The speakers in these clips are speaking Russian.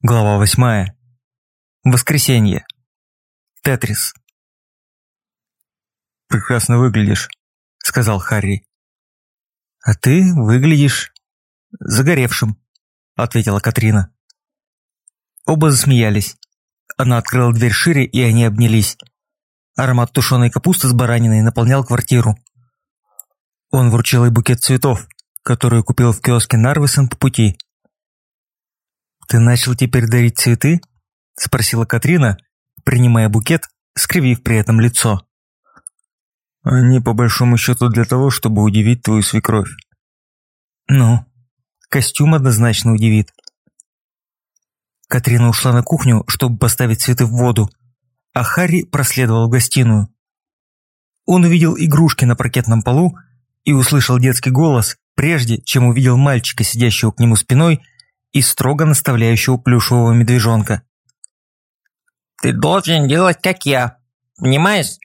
Глава восьмая. Воскресенье. Тетрис. «Прекрасно выглядишь», — сказал Харри. «А ты выглядишь загоревшим», — ответила Катрина. Оба засмеялись. Она открыла дверь шире, и они обнялись. Аромат тушеной капусты с бараниной наполнял квартиру. Он вручил ей букет цветов, которую купил в киоске Нарвисон по пути. «Ты начал теперь дарить цветы?» – спросила Катрина, принимая букет, скривив при этом лицо. «Они по большому счету для того, чтобы удивить твою свекровь». «Ну, костюм однозначно удивит». Катрина ушла на кухню, чтобы поставить цветы в воду, а Харри проследовал в гостиную. Он увидел игрушки на паркетном полу и услышал детский голос, прежде чем увидел мальчика, сидящего к нему спиной и строго наставляющего плюшевого медвежонка. «Ты должен делать, как я. Понимаешь?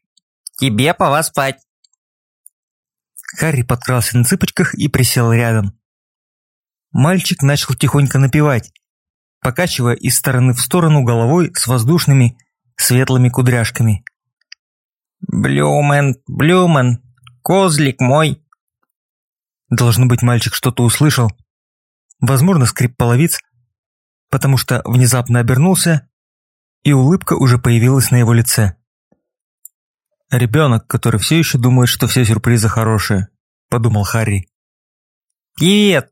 Тебе пора спать». Харри подкрался на цыпочках и присел рядом. Мальчик начал тихонько напевать, покачивая из стороны в сторону головой с воздушными светлыми кудряшками. «Блюмен, Блюмен, козлик мой!» Должно быть, мальчик что-то услышал возможно, скрип половиц, потому что внезапно обернулся, и улыбка уже появилась на его лице. «Ребенок, который все еще думает, что все сюрпризы хорошие», – подумал Харри. «Привет!»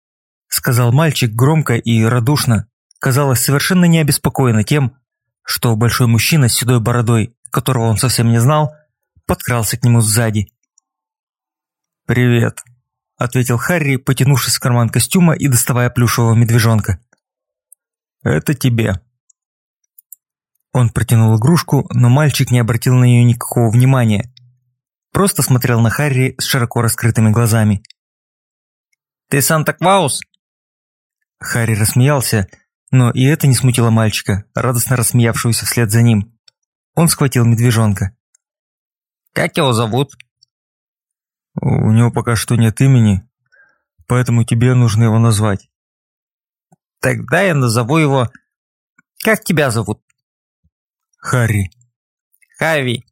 – сказал мальчик громко и радушно, казалось, совершенно не обеспокоенно тем, что большой мужчина с седой бородой, которого он совсем не знал, подкрался к нему сзади. «Привет», ответил Харри, потянувшись в карман костюма и доставая плюшевого медвежонка. «Это тебе». Он протянул игрушку, но мальчик не обратил на нее никакого внимания. Просто смотрел на Харри с широко раскрытыми глазами. «Ты Санта-Клаус?» Харри рассмеялся, но и это не смутило мальчика, радостно рассмеявшегося вслед за ним. Он схватил медвежонка. «Как его зовут?» У него пока что нет имени, поэтому тебе нужно его назвать. Тогда я назову его... Как тебя зовут? Харри. Хави.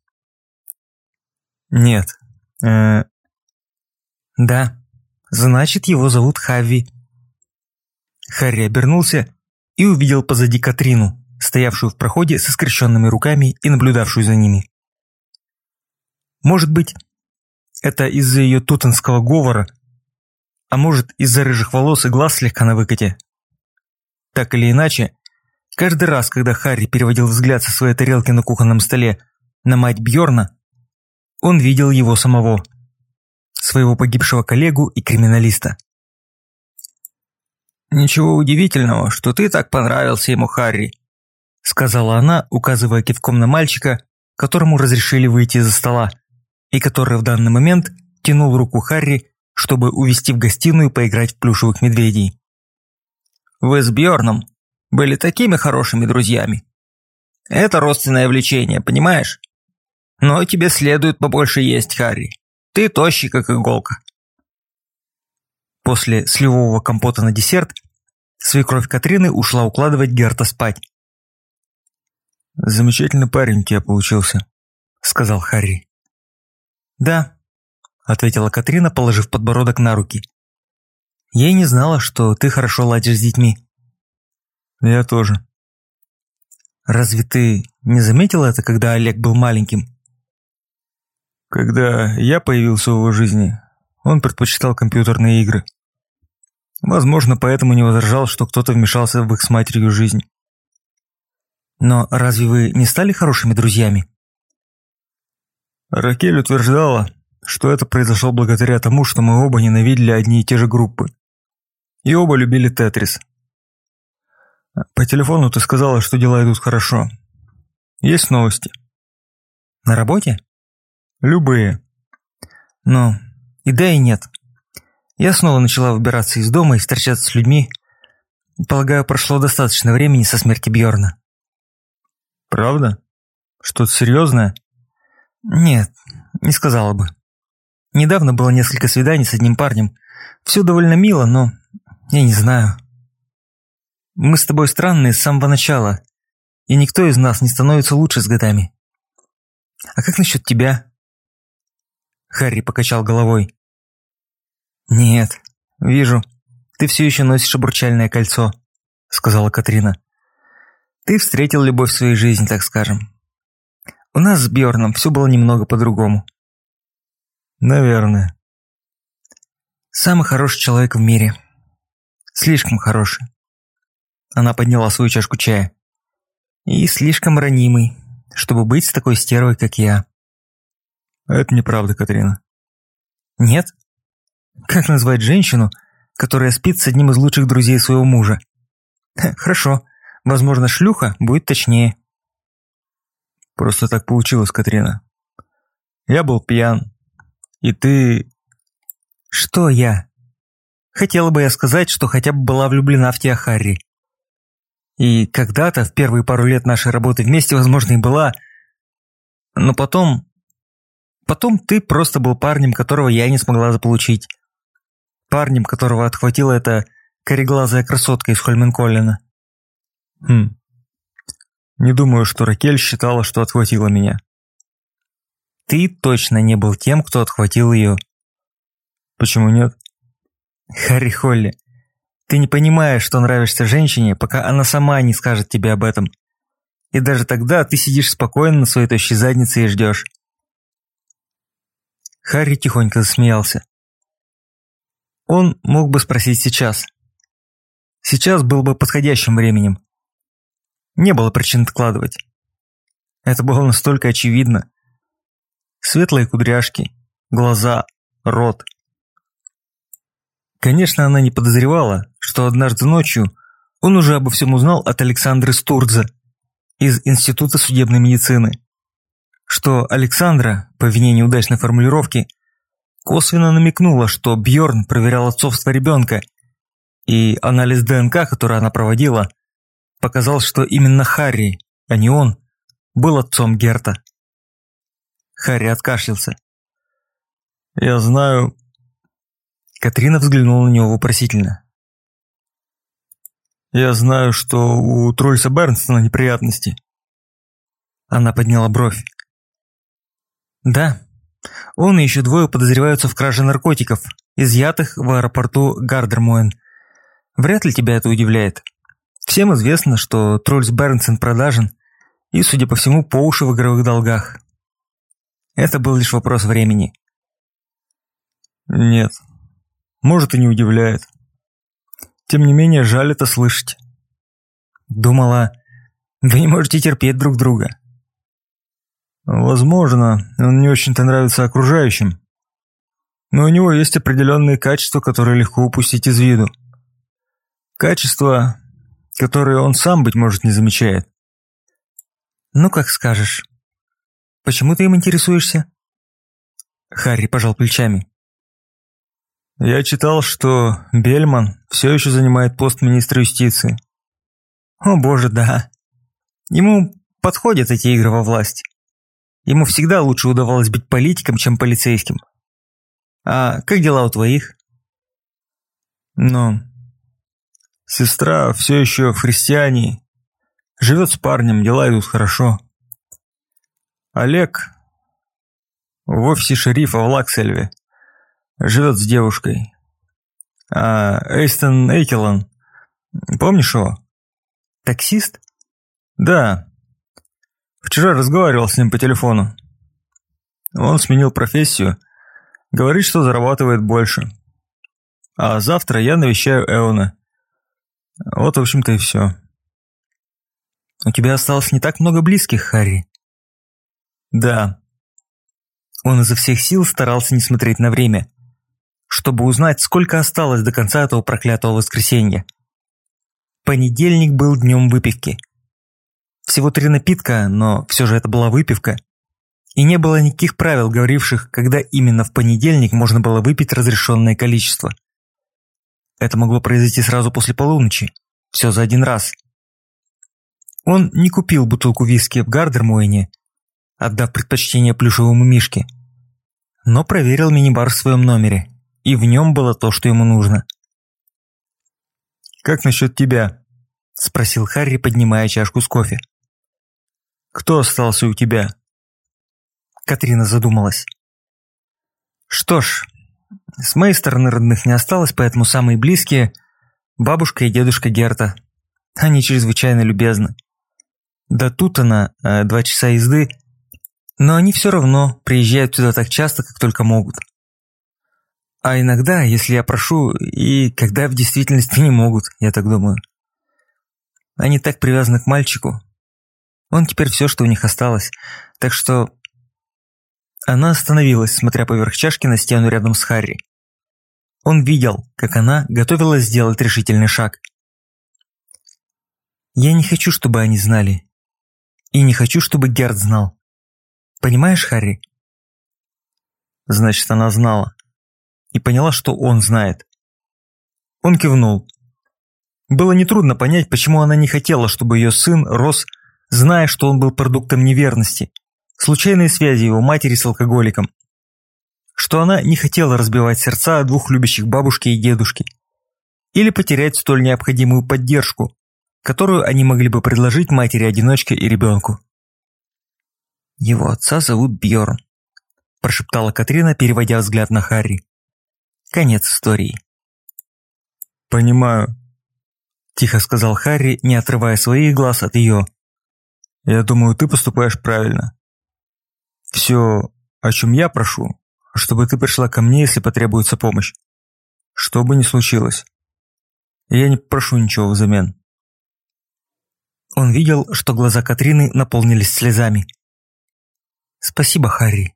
Нет. Э да. Значит, его зовут Хави. Харри обернулся и увидел позади Катрину, стоявшую в проходе со скрещенными руками и наблюдавшую за ними. Может быть, это из-за ее тутанского говора, а может из-за рыжих волос и глаз слегка на выкате. Так или иначе, каждый раз, когда Харри переводил взгляд со своей тарелки на кухонном столе на мать Бьорна, он видел его самого, своего погибшего коллегу и криминалиста. «Ничего удивительного, что ты так понравился ему, Харри», сказала она, указывая кивком на мальчика, которому разрешили выйти из-за стола и который в данный момент тянул руку Харри, чтобы увести в гостиную поиграть в плюшевых медведей. «Вы с Бьорном были такими хорошими друзьями. Это родственное влечение, понимаешь? Но тебе следует побольше есть, Харри. Ты тощий, как иголка». После сливового компота на десерт свекровь Катрины ушла укладывать Герта спать. «Замечательный парень у тебя получился», — сказал Харри. «Да», – ответила Катрина, положив подбородок на руки. «Я и не знала, что ты хорошо ладишь с детьми». «Я тоже». «Разве ты не заметил это, когда Олег был маленьким?» «Когда я появился в его жизни, он предпочитал компьютерные игры. Возможно, поэтому не возражал, что кто-то вмешался в их с матерью жизнь». «Но разве вы не стали хорошими друзьями?» Ракель утверждала, что это произошло благодаря тому, что мы оба ненавидели одни и те же группы. И оба любили Тетрис. По телефону ты сказала, что дела идут хорошо. Есть новости? На работе? Любые. Но и да, и нет. Я снова начала выбираться из дома и встречаться с людьми. Полагаю, прошло достаточно времени со смерти Бьорна. Правда? Что-то серьезное? Нет, не сказала бы. Недавно было несколько свиданий с одним парнем. Все довольно мило, но я не знаю. Мы с тобой странные с самого начала, и никто из нас не становится лучше с годами. А как насчет тебя?» Харри покачал головой. «Нет, вижу, ты все еще носишь обручальное кольцо», — сказала Катрина. «Ты встретил любовь в своей жизни, так скажем. У нас с Бьорном все было немного по-другому». «Наверное». «Самый хороший человек в мире. Слишком хороший». Она подняла свою чашку чая. «И слишком ранимый, чтобы быть с такой стервой, как я». «Это неправда, Катрина». «Нет? Как назвать женщину, которая спит с одним из лучших друзей своего мужа? Хорошо, возможно, шлюха будет точнее». «Просто так получилось, Катрина. Я был пьян, и ты...» «Что я?» Хотела бы я сказать, что хотя бы была влюблена в тебя, Харри. И когда-то, в первые пару лет нашей работы вместе, возможно, и была. Но потом... Потом ты просто был парнем, которого я не смогла заполучить. Парнем, которого отхватила эта кореглазая красотка из Хольменколлина. Хм. Не думаю, что Ракель считала, что отхватила меня. Ты точно не был тем, кто отхватил ее. Почему нет? Харри Холли, ты не понимаешь, что нравишься женщине, пока она сама не скажет тебе об этом. И даже тогда ты сидишь спокойно на своей тощей заднице и ждешь. Харри тихонько засмеялся. Он мог бы спросить сейчас. Сейчас был бы подходящим временем. Не было причин откладывать. Это было настолько очевидно. Светлые кудряшки, глаза, рот. Конечно, она не подозревала, что однажды ночью он уже обо всем узнал от Александры Стурдзе из Института судебной медицины что Александра, по вине неудачной формулировки, косвенно намекнула, что Бьорн проверял отцовство ребенка, и анализ ДНК, который она проводила, показал, что именно Харри, а не он, был отцом Герта. Харри откашлялся. «Я знаю...» Катрина взглянула на него вопросительно. «Я знаю, что у Трольса Бернстона неприятности». Она подняла бровь. Да. Он и еще двое подозреваются в краже наркотиков, изъятых в аэропорту Гардермуэн. Вряд ли тебя это удивляет. Всем известно, что Трольс Бернсен продажен и, судя по всему, по уши в игровых долгах. Это был лишь вопрос времени. Нет. Может и не удивляет. Тем не менее, жаль это слышать. Думала, вы не можете терпеть друг друга. Возможно, он не очень-то нравится окружающим. Но у него есть определенные качества, которые легко упустить из виду. Качества, которые он сам, быть может, не замечает. «Ну, как скажешь. Почему ты им интересуешься?» Харри пожал плечами. «Я читал, что Бельман все еще занимает пост министра юстиции». «О боже, да. Ему подходят эти игры во власть. Ему всегда лучше удавалось быть политиком, чем полицейским. А как дела у твоих? Ну, сестра все еще в христиане. Живет с парнем, дела идут хорошо. Олег в офисе шерифа в Лаксельве. Живет с девушкой. А Эйстон Эйкелон, помнишь его? Таксист? Да, Вчера разговаривал с ним по телефону. Он сменил профессию, говорит, что зарабатывает больше. А завтра я навещаю Эона. Вот, в общем-то, и все. У тебя осталось не так много близких, Харри. Да. Он изо всех сил старался не смотреть на время, чтобы узнать, сколько осталось до конца этого проклятого воскресенья. Понедельник был днем выпивки – всего три напитка, но все же это была выпивка. И не было никаких правил, говоривших, когда именно в понедельник можно было выпить разрешенное количество. Это могло произойти сразу после полуночи. Все за один раз. Он не купил бутылку виски в Гардермуэне, отдав предпочтение плюшевому мишке, но проверил мини-бар в своем номере, и в нем было то, что ему нужно. «Как насчет тебя?» – Спросил Харри, поднимая чашку с кофе. Кто остался у тебя? Катрина задумалась. Что ж, с моей стороны родных не осталось, поэтому самые близкие – бабушка и дедушка Герта. Они чрезвычайно любезны. Да тут она, э, два часа езды, но они все равно приезжают сюда так часто, как только могут. А иногда, если я прошу, и когда в действительности не могут, я так думаю. Они так привязаны к мальчику. Он теперь все, что у них осталось. Так что... Она остановилась, смотря поверх чашки на стену рядом с Харри. Он видел, как она готовилась сделать решительный шаг. «Я не хочу, чтобы они знали. И не хочу, чтобы Герд знал. Понимаешь, Харри?» Значит, она знала и поняла, что он знает. Он кивнул. Было нетрудно понять, почему она не хотела, чтобы ее сын рос, зная, что он был продуктом неверности, случайной связи его матери с алкоголиком. Что она не хотела разбивать сердца двух любящих бабушки и дедушки. Или потерять столь необходимую поддержку, которую они могли бы предложить матери-одиночке и ребенку. «Его отца зовут Бьорн», – прошептала Катрина, переводя взгляд на Харри. Конец истории. «Понимаю», – тихо сказал Харри, не отрывая своих глаз от ее. «Я думаю, ты поступаешь правильно. Все, о чем я прошу, чтобы ты пришла ко мне, если потребуется помощь. Что бы ни случилось. Я не прошу ничего взамен». Он видел, что глаза Катрины наполнились слезами. «Спасибо, Харри.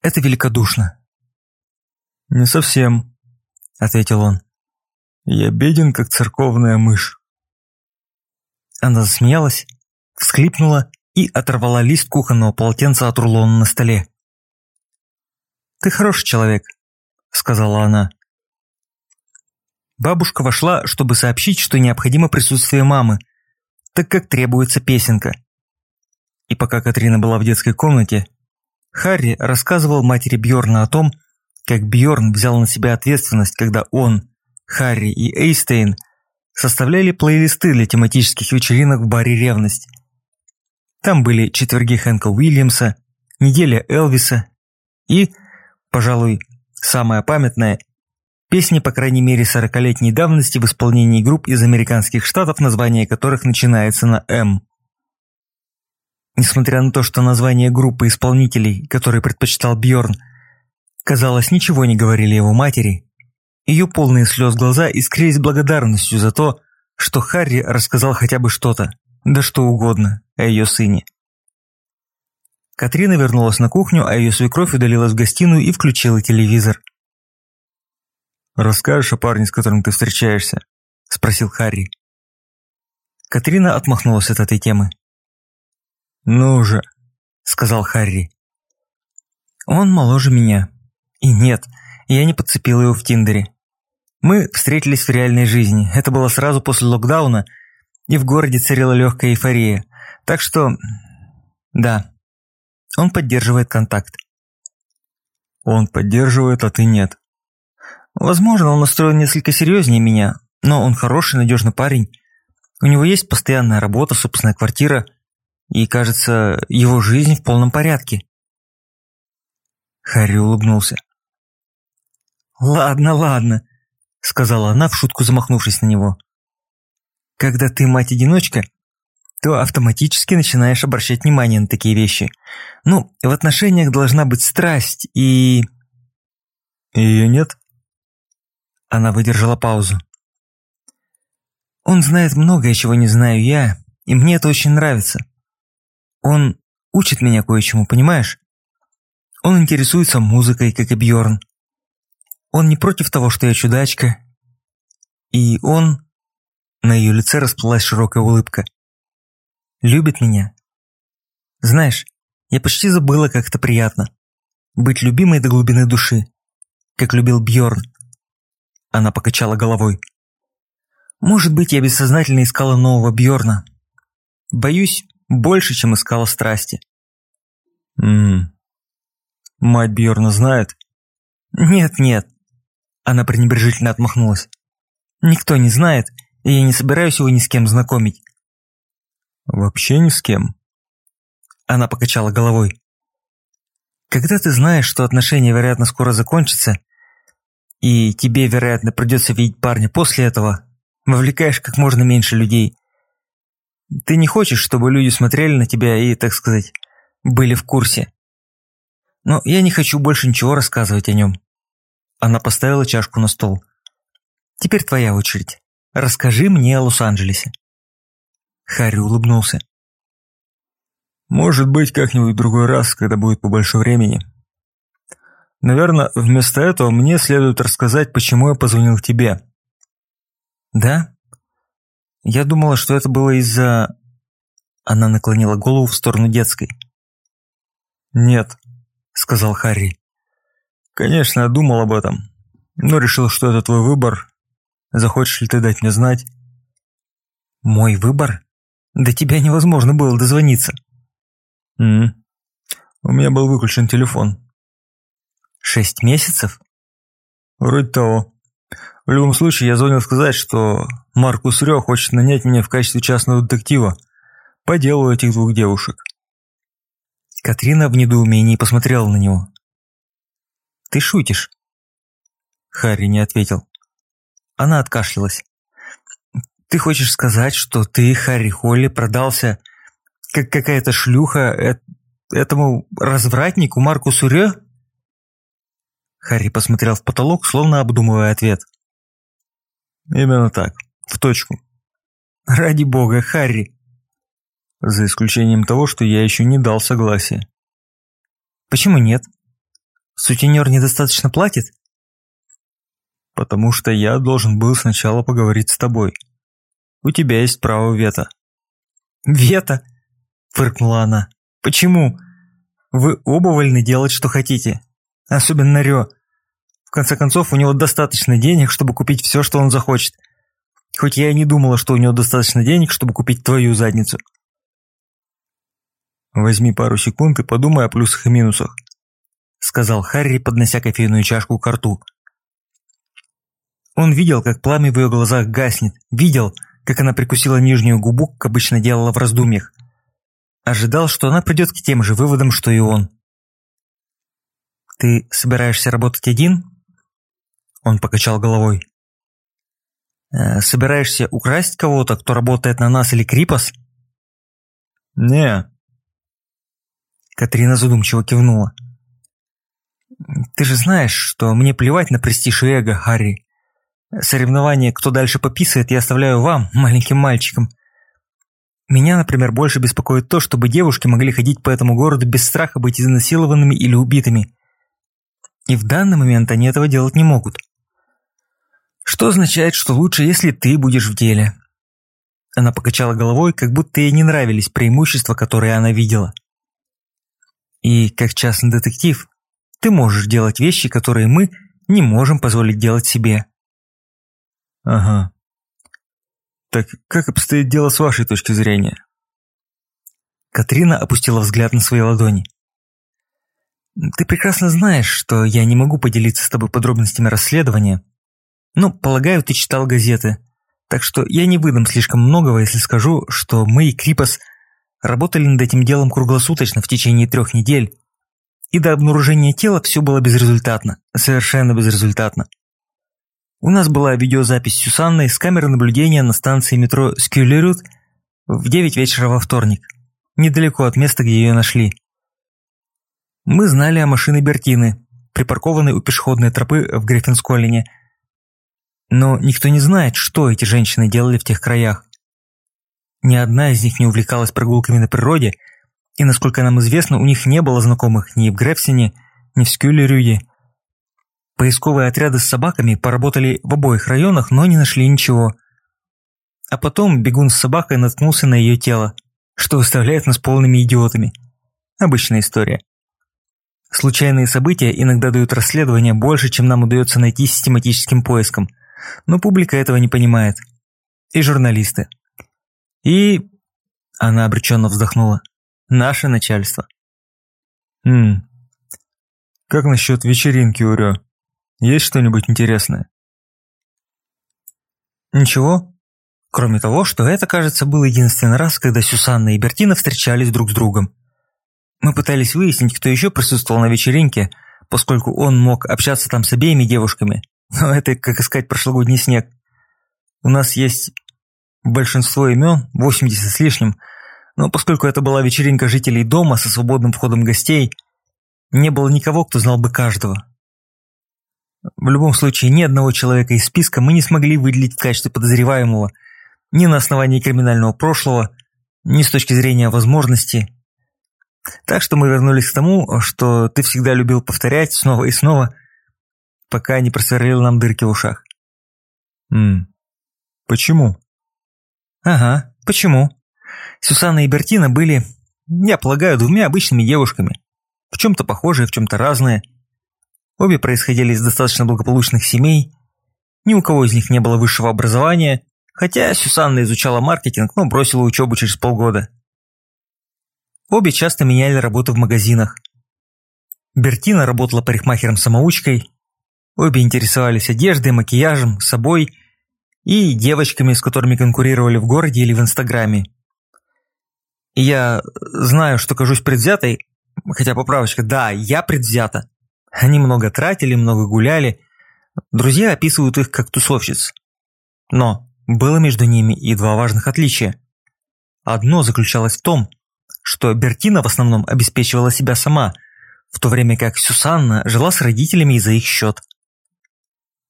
Это великодушно». «Не совсем», – ответил он. «Я беден, как церковная мышь». Она засмеялась, всхлипнула и оторвала лист кухонного полотенца от рулона на столе. «Ты хороший человек», – сказала она. Бабушка вошла, чтобы сообщить, что необходимо присутствие мамы, так как требуется песенка. И пока Катрина была в детской комнате, Харри рассказывал матери Бьорна о том, как Бьорн взял на себя ответственность, когда он, Харри и Эйстейн составляли плейлисты для тематических вечеринок в баре «Ревность». Там были четверги Хэнка Уильямса, неделя Элвиса и, пожалуй, самая памятная песни, по крайней мере, сорокалетней давности в исполнении групп из американских штатов, название которых начинается на «М». Несмотря на то, что название группы исполнителей, которые предпочитал Бьорн, казалось, ничего не говорили его матери. Ее полные слез глаза искрились благодарностью за то, что Харри рассказал хотя бы что-то, да что угодно, о ее сыне. Катрина вернулась на кухню, а ее свекровь удалилась в гостиную и включила телевизор. «Расскажешь о парне, с которым ты встречаешься?» – спросил Харри. Катрина отмахнулась от этой темы. «Ну же», – сказал Харри. «Он моложе меня», и нет, я не подцепил его в Тиндере. Мы встретились в реальной жизни. Это было сразу после локдауна, и в городе царила легкая эйфория. Так что, да, он поддерживает контакт. Он поддерживает, а ты нет. Возможно, он настроен несколько серьезнее меня, но он хороший, надежный парень. У него есть постоянная работа, собственная квартира, и, кажется, его жизнь в полном порядке. Харри улыбнулся. «Ладно, ладно», – сказала она, в шутку замахнувшись на него. «Когда ты мать-одиночка, то автоматически начинаешь обращать внимание на такие вещи. Ну, в отношениях должна быть страсть и...» «Ее нет?» Она выдержала паузу. «Он знает многое, чего не знаю я, и мне это очень нравится. Он учит меня кое-чему, понимаешь? Он интересуется музыкой, как и Бьорн. Он не против того, что я чудачка. И он... На ее лице расплылась широкая улыбка. Любит меня. Знаешь, я почти забыла, как это приятно. Быть любимой до глубины души. Как любил Бьорн. Она покачала головой. Может быть, я бессознательно искала нового Бьорна. Боюсь, больше, чем искала страсти. Ммм. Мать Бьорна знает? Нет, нет, она пренебрежительно отмахнулась. «Никто не знает, и я не собираюсь его ни с кем знакомить». «Вообще ни с кем?» Она покачала головой. «Когда ты знаешь, что отношения, вероятно, скоро закончатся, и тебе, вероятно, придется видеть парня после этого, вовлекаешь как можно меньше людей. Ты не хочешь, чтобы люди смотрели на тебя и, так сказать, были в курсе. Но я не хочу больше ничего рассказывать о нем». Она поставила чашку на стол. «Теперь твоя очередь. Расскажи мне о Лос-Анджелесе». Харри улыбнулся. «Может быть, как-нибудь другой раз, когда будет побольше времени. Наверное, вместо этого мне следует рассказать, почему я позвонил тебе». «Да? Я думала, что это было из-за...» Она наклонила голову в сторону детской. «Нет», — сказал Харри. «Конечно, я думал об этом, но решил, что это твой выбор. Захочешь ли ты дать мне знать?» «Мой выбор? До тебя невозможно было дозвониться». «М -м. У меня был выключен телефон». «Шесть месяцев?» «Вроде того. В любом случае, я звонил сказать, что Маркус Рё хочет нанять меня в качестве частного детектива по делу этих двух девушек». Катрина в недоумении посмотрела на него. «Ты шутишь?» Харри не ответил. Она откашлялась. «Ты хочешь сказать, что ты, Харри Холли, продался, как какая-то шлюха, этому развратнику Маркусу Рё?» Харри посмотрел в потолок, словно обдумывая ответ. «Именно так, в точку». «Ради бога, Харри, за исключением того, что я еще не дал согласия. Почему нет? Сутенер недостаточно платит? Потому что я должен был сначала поговорить с тобой. У тебя есть право вето. Вето? Фыркнула она. Почему? Вы оба вольны делать, что хотите. Особенно Рё. В конце концов, у него достаточно денег, чтобы купить все, что он захочет. Хоть я и не думала, что у него достаточно денег, чтобы купить твою задницу. «Возьми пару секунд и подумай о плюсах и минусах», сказал Харри, поднося кофейную чашку к рту. Он видел, как пламя в ее глазах гаснет, видел, как она прикусила нижнюю губу, как обычно делала в раздумьях. Ожидал, что она придет к тем же выводам, что и он. «Ты собираешься работать один?» Он покачал головой. «Э, «Собираешься украсть кого-то, кто работает на нас или Крипос?» «Не, Катрина задумчиво кивнула. «Ты же знаешь, что мне плевать на престиж и эго, Харри. Соревнование, кто дальше пописает, я оставляю вам, маленьким мальчикам. Меня, например, больше беспокоит то, чтобы девушки могли ходить по этому городу без страха быть изнасилованными или убитыми. И в данный момент они этого делать не могут. Что означает, что лучше, если ты будешь в деле». Она покачала головой, как будто ей не нравились преимущества, которые она видела. И как частный детектив, ты можешь делать вещи, которые мы не можем позволить делать себе. Ага. Так как обстоит дело с вашей точки зрения? Катрина опустила взгляд на свои ладони. Ты прекрасно знаешь, что я не могу поделиться с тобой подробностями расследования. Но, полагаю, ты читал газеты. Так что я не выдам слишком многого, если скажу, что мы и Крипос Работали над этим делом круглосуточно в течение трех недель, и до обнаружения тела все было безрезультатно, совершенно безрезультатно. У нас была видеозапись Сюсанны с камеры наблюдения на станции метро Скюлерют в 9 вечера во вторник, недалеко от места, где ее нашли. Мы знали о машине Бертины, припаркованной у пешеходной тропы в Гриффинсколлине, но никто не знает, что эти женщины делали в тех краях. Ни одна из них не увлекалась прогулками на природе, и, насколько нам известно, у них не было знакомых ни в Грефсине, ни в Скюлерюде. Поисковые отряды с собаками поработали в обоих районах, но не нашли ничего. А потом бегун с собакой наткнулся на ее тело, что выставляет нас полными идиотами. Обычная история. Случайные события иногда дают расследование больше, чем нам удается найти систематическим поиском, но публика этого не понимает. И журналисты. И... Она обреченно вздохнула. Наше начальство. Хм. Как насчет вечеринки, Урё? Есть что-нибудь интересное? Ничего. Кроме того, что это, кажется, был единственный раз, когда Сюсанна и Бертина встречались друг с другом. Мы пытались выяснить, кто еще присутствовал на вечеринке, поскольку он мог общаться там с обеими девушками. Но это, как искать прошлогодний снег. У нас есть большинство имен, 80 с лишним, но поскольку это была вечеринка жителей дома со свободным входом гостей, не было никого, кто знал бы каждого. В любом случае, ни одного человека из списка мы не смогли выделить в качестве подозреваемого ни на основании криминального прошлого, ни с точки зрения возможностей. Так что мы вернулись к тому, что ты всегда любил повторять снова и снова, пока не просверлил нам дырки в ушах. Ммм, почему? Ага, почему? Сюсанна и Бертина были, я полагаю, двумя обычными девушками. В чем-то похожие, в чем-то разные. Обе происходили из достаточно благополучных семей. Ни у кого из них не было высшего образования, хотя Сюсанна изучала маркетинг, но бросила учебу через полгода. Обе часто меняли работу в магазинах. Бертина работала парикмахером-самоучкой, обе интересовались одеждой, макияжем, собой и девочками, с которыми конкурировали в городе или в Инстаграме. я знаю, что кажусь предвзятой, хотя поправочка, да, я предвзята. Они много тратили, много гуляли. Друзья описывают их как тусовщиц. Но было между ними и два важных отличия. Одно заключалось в том, что Бертина в основном обеспечивала себя сама, в то время как Сюсанна жила с родителями за их счет.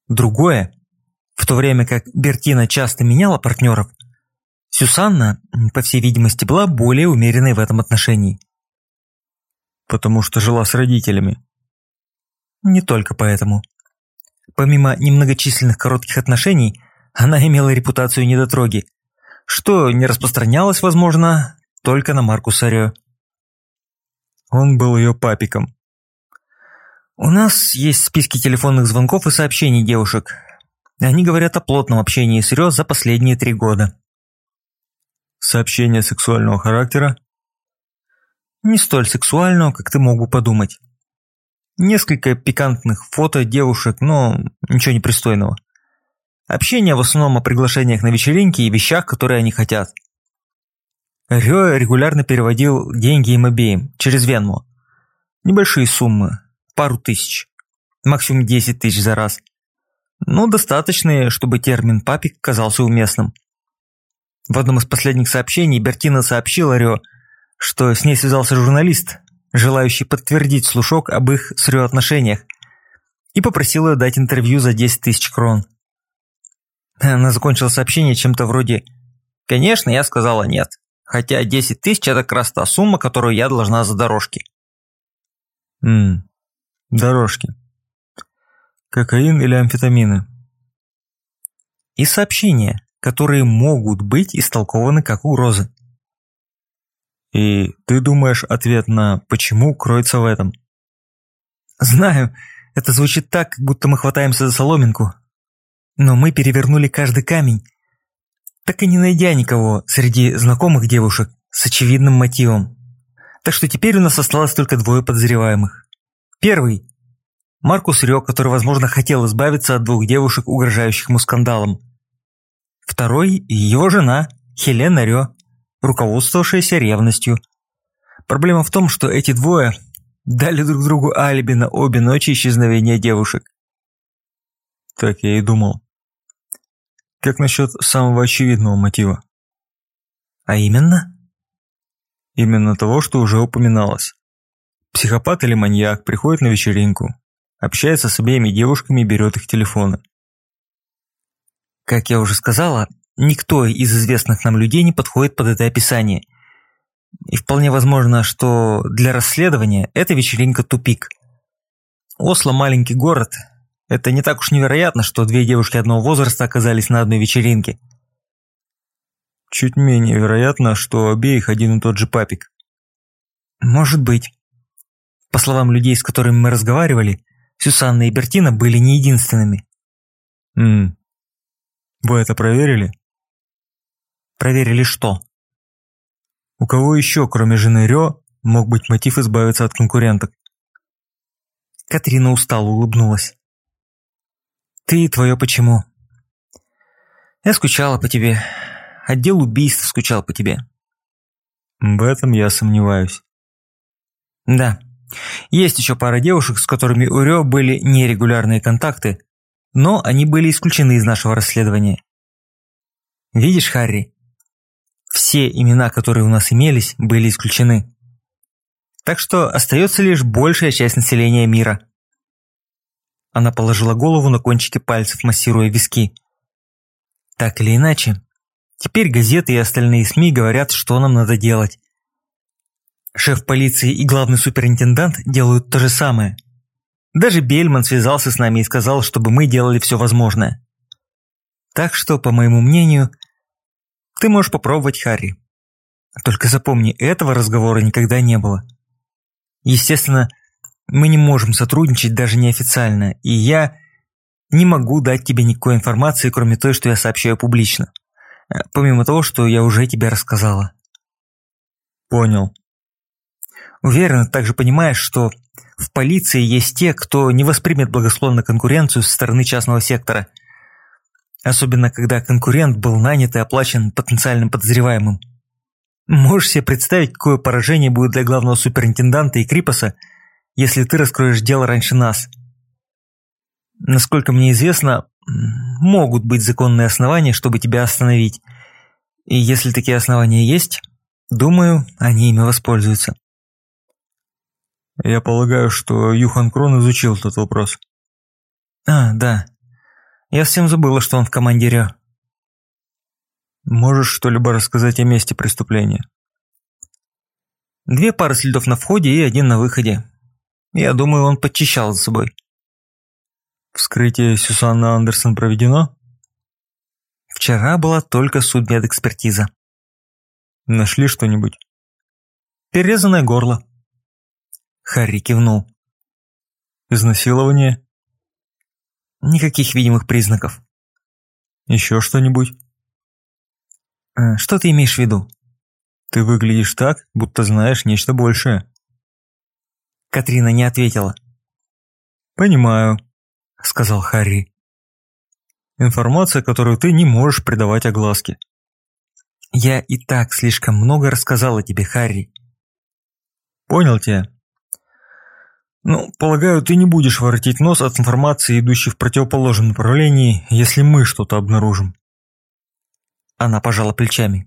Другое, в то время как Бертина часто меняла партнеров, Сюсанна, по всей видимости, была более умеренной в этом отношении. Потому что жила с родителями. Не только поэтому. Помимо немногочисленных коротких отношений, она имела репутацию недотроги, что не распространялось, возможно, только на Марку Сарё. Он был ее папиком. У нас есть списки телефонных звонков и сообщений девушек. Они говорят о плотном общении с Рё за последние три года. Сообщения сексуального характера? Не столь сексуального, как ты мог бы подумать. Несколько пикантных фото девушек, но ничего непристойного. Общение в основном о приглашениях на вечеринки и вещах, которые они хотят. Рё регулярно переводил деньги им обеим, через Венму. Небольшие суммы, пару тысяч, максимум 10 тысяч за раз. Но достаточные, чтобы термин «папик» казался уместным. В одном из последних сообщений Бертина сообщила Рё, что с ней связался журналист, желающий подтвердить слушок об их с Рё отношениях, и попросил ее дать интервью за 10 тысяч крон. Она закончила сообщение чем-то вроде «Конечно, я сказала нет, хотя 10 тысяч – это как раз та сумма, которую я должна за дорожки». Ммм, дорожки. Кокаин или амфетамины? И сообщения, которые могут быть истолкованы как угрозы. И ты думаешь, ответ на «почему» кроется в этом? Знаю, это звучит так, будто мы хватаемся за соломинку. Но мы перевернули каждый камень, так и не найдя никого среди знакомых девушек с очевидным мотивом. Так что теперь у нас осталось только двое подозреваемых. Первый – Маркус Рё, который, возможно, хотел избавиться от двух девушек, угрожающих ему скандалом. Второй – его жена, Хелена Рё, руководствовавшаяся ревностью. Проблема в том, что эти двое дали друг другу алиби на обе ночи исчезновения девушек. Так я и думал. Как насчет самого очевидного мотива? А именно? Именно того, что уже упоминалось. Психопат или маньяк приходит на вечеринку, общается с обеими девушками и берет их телефоны. Как я уже сказала, Никто из известных нам людей не подходит под это описание. И вполне возможно, что для расследования эта вечеринка тупик. Осло – маленький город. Это не так уж невероятно, что две девушки одного возраста оказались на одной вечеринке. Чуть менее вероятно, что обеих один и тот же папик. Может быть. По словам людей, с которыми мы разговаривали, Сюсанна и Бертина были не единственными. Ммм. Вы это проверили? Проверили что? У кого еще, кроме жены Рё, мог быть мотив избавиться от конкуренток? Катрина устало улыбнулась. Ты и твое почему? Я скучала по тебе. Отдел убийств скучал по тебе. В этом я сомневаюсь. Да. Есть еще пара девушек, с которыми у Рё были нерегулярные контакты, но они были исключены из нашего расследования. Видишь, Харри, все имена, которые у нас имелись, были исключены. Так что остается лишь большая часть населения мира. Она положила голову на кончики пальцев, массируя виски. Так или иначе, теперь газеты и остальные СМИ говорят, что нам надо делать. Шеф полиции и главный суперинтендант делают то же самое. Даже Бельман связался с нами и сказал, чтобы мы делали все возможное. Так что, по моему мнению, ты можешь попробовать Харри. Только запомни, этого разговора никогда не было. Естественно, мы не можем сотрудничать даже неофициально, и я не могу дать тебе никакой информации, кроме той, что я сообщаю публично. Э, помимо того, что я уже тебе рассказала. Понял. Уверен, также понимаешь, что в полиции есть те, кто не воспримет благословно конкуренцию со стороны частного сектора. Особенно, когда конкурент был нанят и оплачен потенциальным подозреваемым. Можешь себе представить, какое поражение будет для главного суперинтенданта и Крипаса, если ты раскроешь дело раньше нас. Насколько мне известно, могут быть законные основания, чтобы тебя остановить. И если такие основания есть, думаю, они ими воспользуются. Я полагаю, что Юхан Крон изучил этот вопрос. А, да. Я совсем забыла, что он в командире. Можешь что-либо рассказать о месте преступления? Две пары следов на входе и один на выходе. Я думаю, он подчищал за собой. Вскрытие Сюсанны Андерсон проведено? Вчера была только судмедэкспертиза. Нашли что-нибудь? Перерезанное горло. Харри кивнул. Изнасилование? Никаких видимых признаков. Еще что-нибудь? Э, что ты имеешь в виду? Ты выглядишь так, будто знаешь нечто большее. Катрина не ответила. Понимаю, сказал Харри. Информация, которую ты не можешь придавать огласке. Я и так слишком много рассказала тебе, Харри. Понял тебя. Ну, полагаю, ты не будешь воротить нос от информации, идущей в противоположном направлении, если мы что-то обнаружим. Она пожала плечами.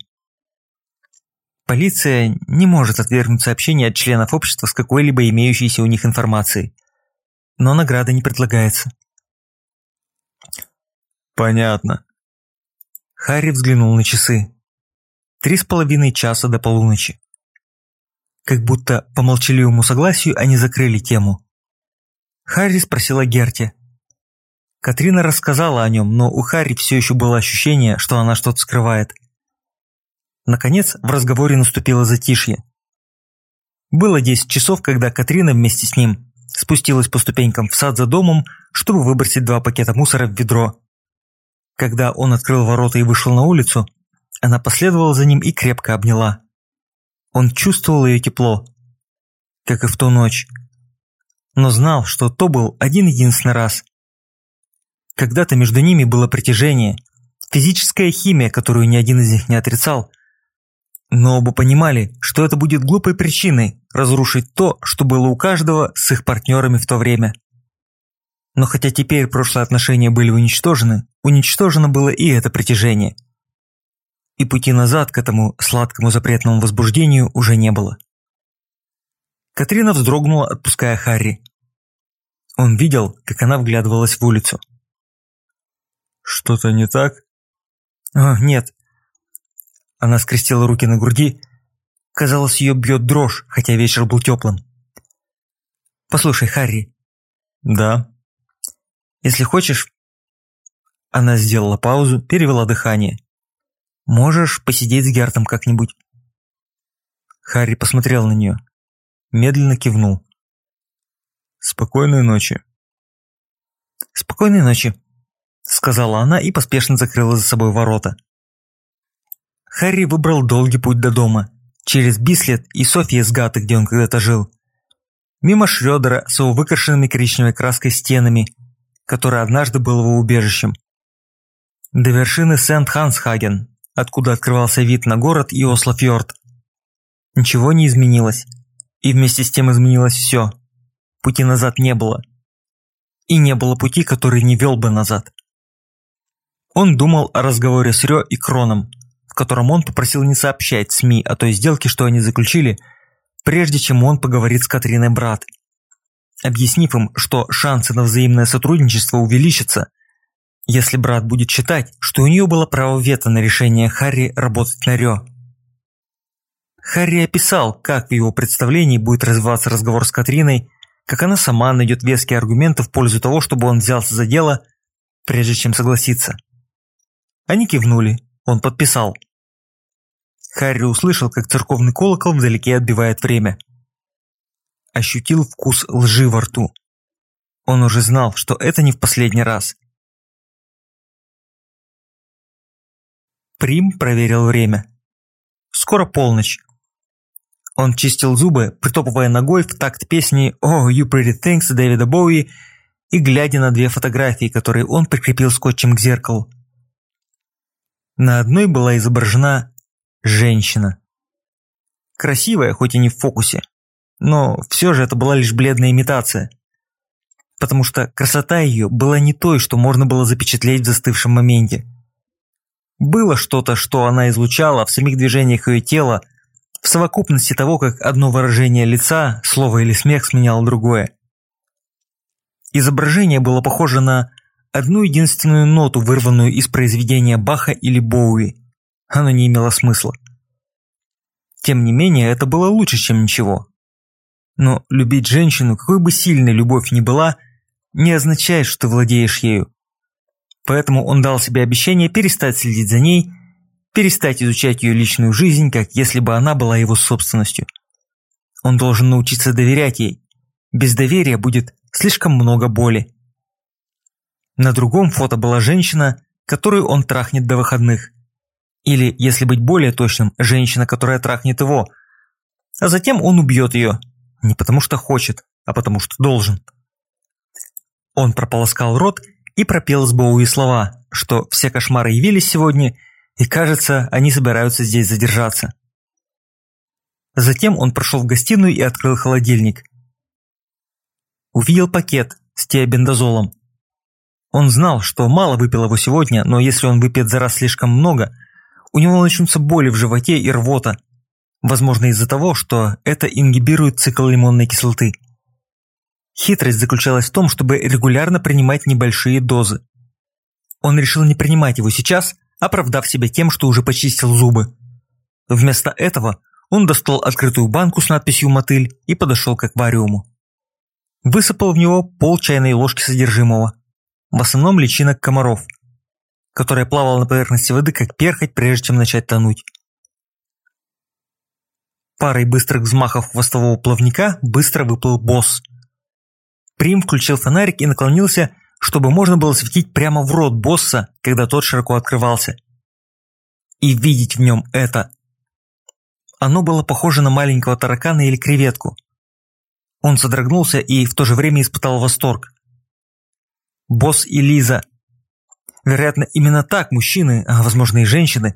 Полиция не может отвергнуть сообщение от членов общества с какой-либо имеющейся у них информацией. Но награда не предлагается. Понятно. Харри взглянул на часы. Три с половиной часа до полуночи. Как будто по молчаливому согласию они закрыли тему. Харри спросила Герти, Катрина рассказала о нем, но у Харри все еще было ощущение, что она что-то скрывает. Наконец, в разговоре наступило затишье. Было 10 часов, когда Катрина вместе с ним спустилась по ступенькам в сад за домом, чтобы выбросить два пакета мусора в ведро. Когда он открыл ворота и вышел на улицу, она последовала за ним и крепко обняла. Он чувствовал ее тепло, как и в ту ночь, но знал, что то был один единственный раз, когда-то между ними было притяжение, физическая химия, которую ни один из них не отрицал. Но оба понимали, что это будет глупой причиной разрушить то, что было у каждого с их партнерами в то время. Но хотя теперь прошлые отношения были уничтожены, уничтожено было и это притяжение. И пути назад к этому сладкому запретному возбуждению уже не было. Катрина вздрогнула, отпуская Харри. Он видел, как она вглядывалась в улицу. «Что-то не так?» «О, нет». Она скрестила руки на груди. Казалось, ее бьет дрожь, хотя вечер был теплым. «Послушай, Харри». «Да». «Если хочешь...» Она сделала паузу, перевела дыхание. «Можешь посидеть с Гертом как-нибудь?» Харри посмотрел на нее. Медленно кивнул. «Спокойной ночи». «Спокойной ночи», сказала она и поспешно закрыла за собой ворота. Харри выбрал долгий путь до дома, через Бислет и Софья с Гаты, где он когда-то жил. Мимо Шрёдера с его выкрашенными коричневой краской стенами, который однажды был его убежищем. до вершины Сент-Хансхаген, откуда открывался вид на город и Ослофьорд. Ничего не изменилось, и вместе с тем изменилось все. Пути назад не было. И не было пути, который не вел бы назад. Он думал о разговоре с Рё и Кроном, в котором он попросил не сообщать СМИ о той сделке, что они заключили, прежде чем он поговорит с Катриной Брат. Объяснив им, что шансы на взаимное сотрудничество увеличатся, если брат будет считать, что у нее было право вето на решение Харри работать на Рё. Харри описал, как в его представлении будет развиваться разговор с Катриной, как она сама найдет веские аргументы в пользу того, чтобы он взялся за дело, прежде чем согласиться. Они кивнули, он подписал. Харри услышал, как церковный колокол вдалеке отбивает время. Ощутил вкус лжи во рту. Он уже знал, что это не в последний раз. Прим проверил время. Скоро полночь. Он чистил зубы, притопывая ногой в такт песни «Oh, you pretty things» Дэвида Боуи и глядя на две фотографии, которые он прикрепил скотчем к зеркалу. На одной была изображена женщина. Красивая, хоть и не в фокусе, но все же это была лишь бледная имитация. Потому что красота ее была не той, что можно было запечатлеть в застывшем моменте. Было что-то, что она излучала в самих движениях ее тела, в совокупности того, как одно выражение лица, слово или смех сменяло другое. Изображение было похоже на одну единственную ноту, вырванную из произведения Баха или Боуи. Оно не имело смысла. Тем не менее, это было лучше, чем ничего. Но любить женщину, какой бы сильной любовь ни была, не означает, что владеешь ею. Поэтому он дал себе обещание перестать следить за ней, перестать изучать ее личную жизнь, как если бы она была его собственностью. Он должен научиться доверять ей. Без доверия будет слишком много боли. На другом фото была женщина, которую он трахнет до выходных. Или, если быть более точным, женщина, которая трахнет его. А затем он убьет ее. Не потому что хочет, а потому что должен. Он прополоскал рот и пропел с Боуи слова, что все кошмары явились сегодня, и, кажется, они собираются здесь задержаться. Затем он прошел в гостиную и открыл холодильник. Увидел пакет с теобендазолом. Он знал, что мало выпил его сегодня, но если он выпьет за раз слишком много, у него начнутся боли в животе и рвота. Возможно из-за того, что это ингибирует цикл лимонной кислоты. Хитрость заключалась в том, чтобы регулярно принимать небольшие дозы. Он решил не принимать его сейчас, оправдав себя тем, что уже почистил зубы. Вместо этого он достал открытую банку с надписью «Мотыль» и подошел к аквариуму. Высыпал в него пол чайной ложки содержимого в основном личинок комаров, которая плавала на поверхности воды, как перхоть, прежде чем начать тонуть. Парой быстрых взмахов хвостового плавника быстро выплыл босс. Прим включил фонарик и наклонился, чтобы можно было светить прямо в рот босса, когда тот широко открывался. И видеть в нем это. Оно было похоже на маленького таракана или креветку. Он содрогнулся и в то же время испытал восторг босс и Лиза. Вероятно, именно так мужчины, а возможно и женщины,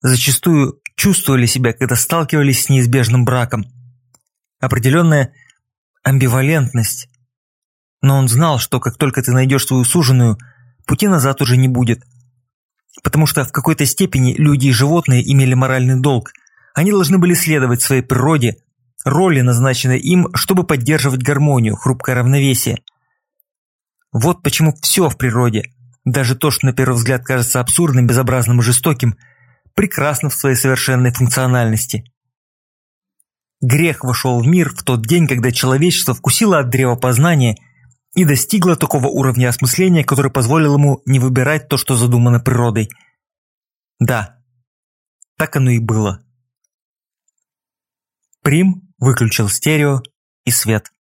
зачастую чувствовали себя, когда сталкивались с неизбежным браком. Определенная амбивалентность. Но он знал, что как только ты найдешь свою суженую, пути назад уже не будет. Потому что в какой-то степени люди и животные имели моральный долг. Они должны были следовать своей природе, роли, назначенной им, чтобы поддерживать гармонию, хрупкое равновесие – вот почему все в природе, даже то, что на первый взгляд кажется абсурдным, безобразным и жестоким, прекрасно в своей совершенной функциональности. Грех вошел в мир в тот день, когда человечество вкусило от древа познания и достигло такого уровня осмысления, который позволил ему не выбирать то, что задумано природой. Да, так оно и было. Прим выключил стерео и свет.